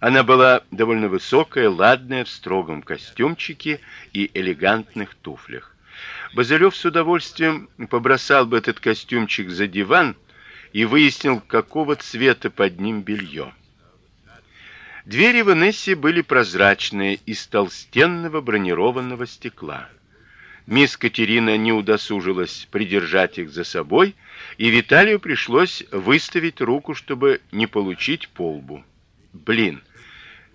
Она была довольно высокая, ладная, в строгом костюмчике и элегантных туфлях. Базелёв с удовольствием побросал бы этот костюмчик за диван и выяснил, какого цвета под ним белье. Двери в Инессе были прозрачные из толстенного бронированного стекла. Мисс Катерина не удосужилась придержать их за собой, и Виталию пришлось выставить руку, чтобы не получить по лбу. Блин.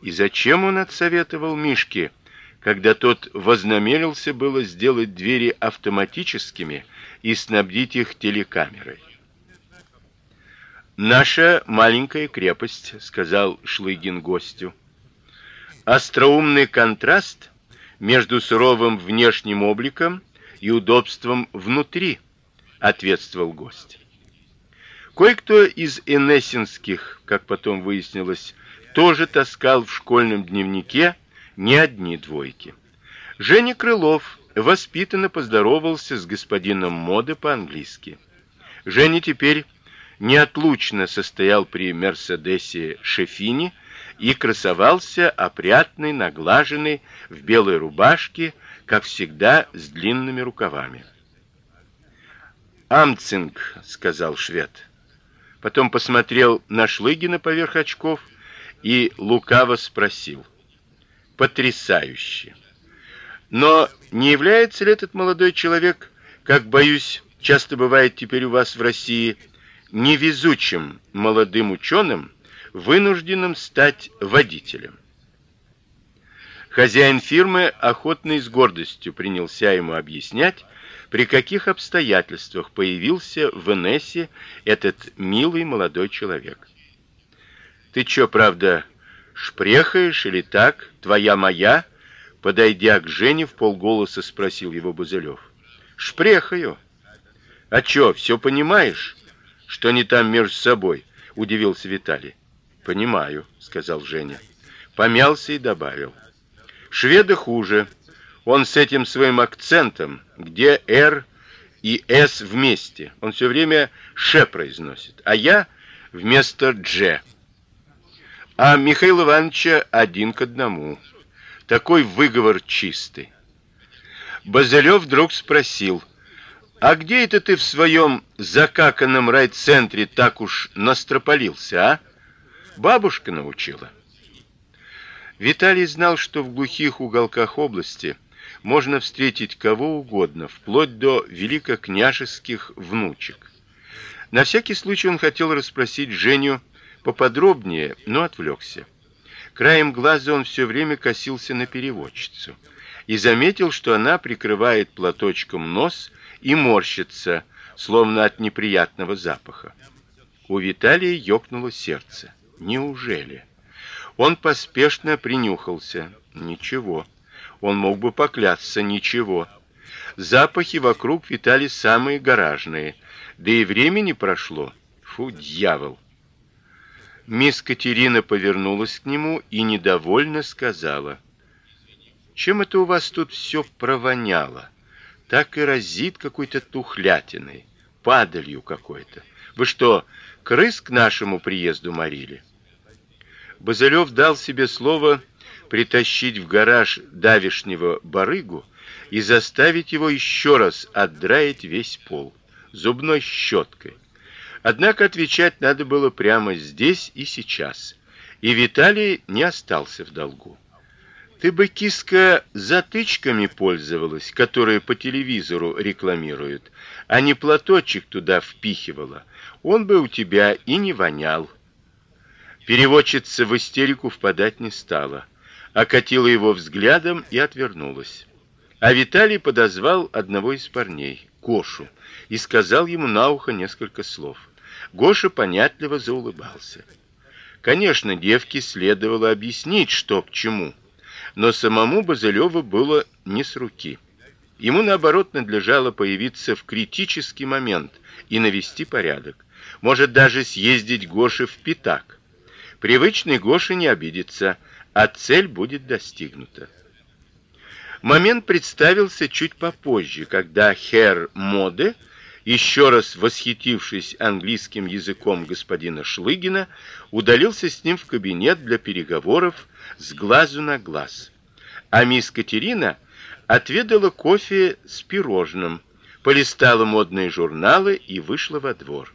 И зачем он отсоветовал Мишке, когда тот вознамерился было сделать двери автоматическими и снабдить их телекамерой? Наша маленькая крепость, сказал Шлыгин гостю. Остроумный контраст между суровым внешним обликом и удобством внутри, ответствовал гость. Кое-кто из энессинских, как потом выяснилось, тоже таскал в школьном дневнике не одни двойки. Женя Крылов воспитанно поздоровался с господином Моды по-английски. Женя теперь неотлучно состоял при Мерседесе Шефини и красовался опрятный, наглаженный в белой рубашке, как всегда, с длинными рукавами. "Амцинг", сказал швед. Потом посмотрел на Шлыгина поверх очков и лукаво спросил: "Потрясающе. Но не является ли этот молодой человек, как боюсь, часто бывает теперь у вас в России, невезучим молодым ученым, вынужденным стать водителем. Хозяин фирмы охотно и с гордостью принялся ему объяснять, при каких обстоятельствах появился в Энессе этот милый молодой человек. Ты что, правда, шпрехаешь или так, твоя моя? Подойдя к Жене в полголоса спросил его Бузелёв. Шпрехаю. А что, все понимаешь? Что они там между собой? удивился Виталий. Понимаю, сказал Женя. Помялся и добавил: Шведы хуже. Он с этим своим акцентом, где «р» и «с» вместе. Он все время «ш» произносит, а я вместо «дж». А Михаил Ивановича один к одному. Такой выговор чистый. Базелёв вдруг спросил: "А где это ты в своем закаканном райцентре так уж настропалился, а?" Бабушка научила. Виталий знал, что в глухих уголках области можно встретить кого угодно, вплоть до великокняжеских внучек. На всякий случай он хотел расспросить Женю поподробнее, но отвлекся. Краем глаза он все время косился на переводчицу и заметил, что она прикрывает платочком нос и морщится, словно от неприятного запаха. У Виталия ёкнуло сердце. Неужели? Он поспешно принюхался. Ничего. Он мог бы поклясться, ничего. Запахи вокруг витали самые гаражные, да и времени прошло. Фу, дьявол. Мисс Катерина повернулась к нему и недовольно сказала: "Чем это у вас тут все провоняло? Так и разит какой-то тухлятиной, падалью какой-то. Вы что, крыс к нашему приезду морили?" Базелёв дал себе слово притащить в гараж давишнего барыгу и заставить его еще раз отдраить весь пол зубной щеткой. Однако отвечать надо было прямо здесь и сейчас. И Виталий не остался в долгу. Ты бы киска затычками пользовалась, которые по телевизору рекламируют, а не платочек туда впихивала. Он бы у тебя и не вонял. Переводчица в истерику впадать не стала, окатила его взглядом и отвернулась. А Виталий подозвал одного из парней, Гошу, и сказал ему на ухо несколько слов. Гоша понятливо заулыбался. Конечно, девке следовало объяснить, что к чему, но самому Базелёву было не с руки. Ему наоборот надлежало появиться в критический момент и навести порядок. Может даже съездить Гоше в Пятак. Привычный Гоша не обидится, а цель будет достигнута. Момент представился чуть попозже, когда Хер Моде еще раз восхитившись английским языком господина Шлыгина, удалился с ним в кабинет для переговоров с глазу на глаз. А мисс Катерина отведала кофе с пирожным, полистала модные журналы и вышла во двор.